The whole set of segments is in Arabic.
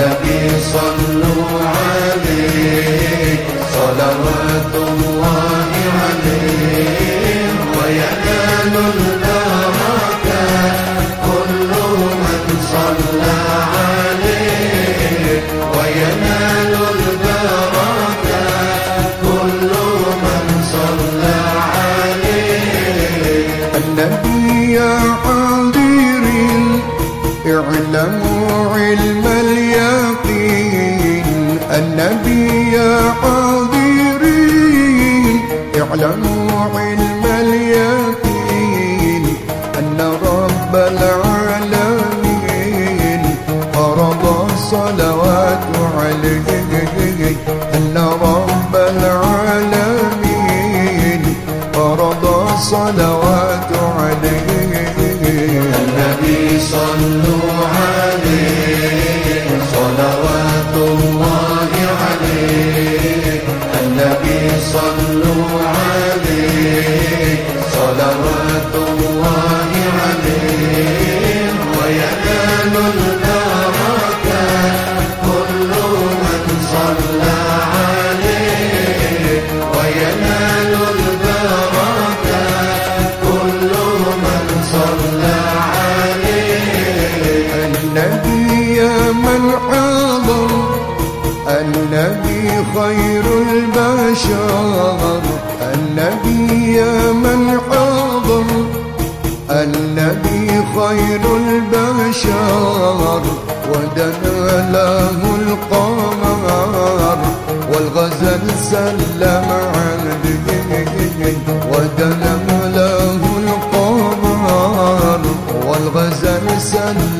النبي صلوا عليه. صلوات الله عليه. وينال البركات كل من صلى عليه. وينال البركات كل من صلى عليه. النبي يا حاضرين اعلموا علم اليقين النبي حاضرين اعلموا علم اليقين أن رب العالمين فرض الصلوات عليه. أن رب العالمين فرض الصلوات النبي صلوا عليه. صلوات خير البشر النبي يا من حضر. النبي خير البشر ودنا له القمر. والغزل سلم عليه ودنا له القمر. والغزل سلم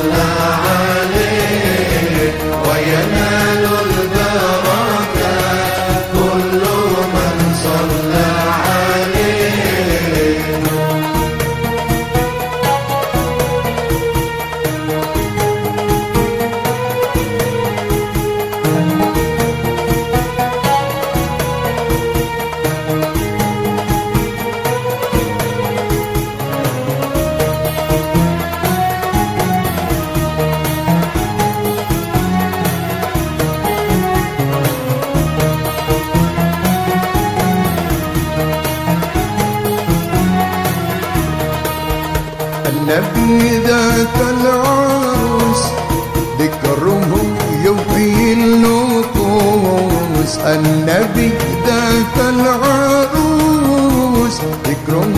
النبي ذات العروس ذكره يحيي النفوس النبي ذات العروس ذكره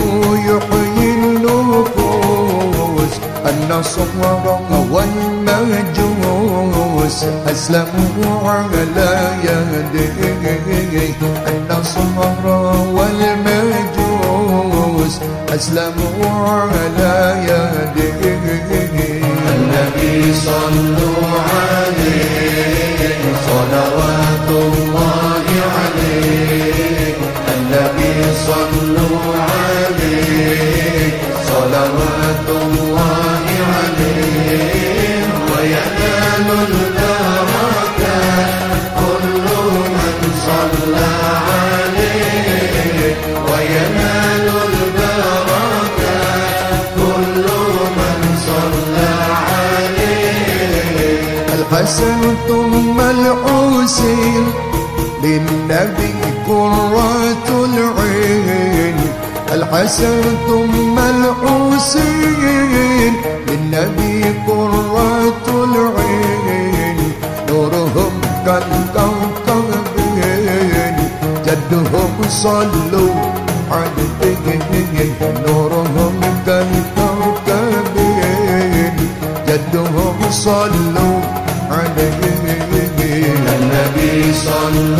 يحيي النفوس النصر والمجوس أسلموا على يديه النصر والمجوس. أسلموا على يديه النبي صلوا الحسن ثم الحسين للنبي قرة العين. الحسن ثم الحسين للنبي قرة العين. نورهم كالكوكبين جدهم صلوا عليه نورهم كالكوكبين جدهم صلوا sun.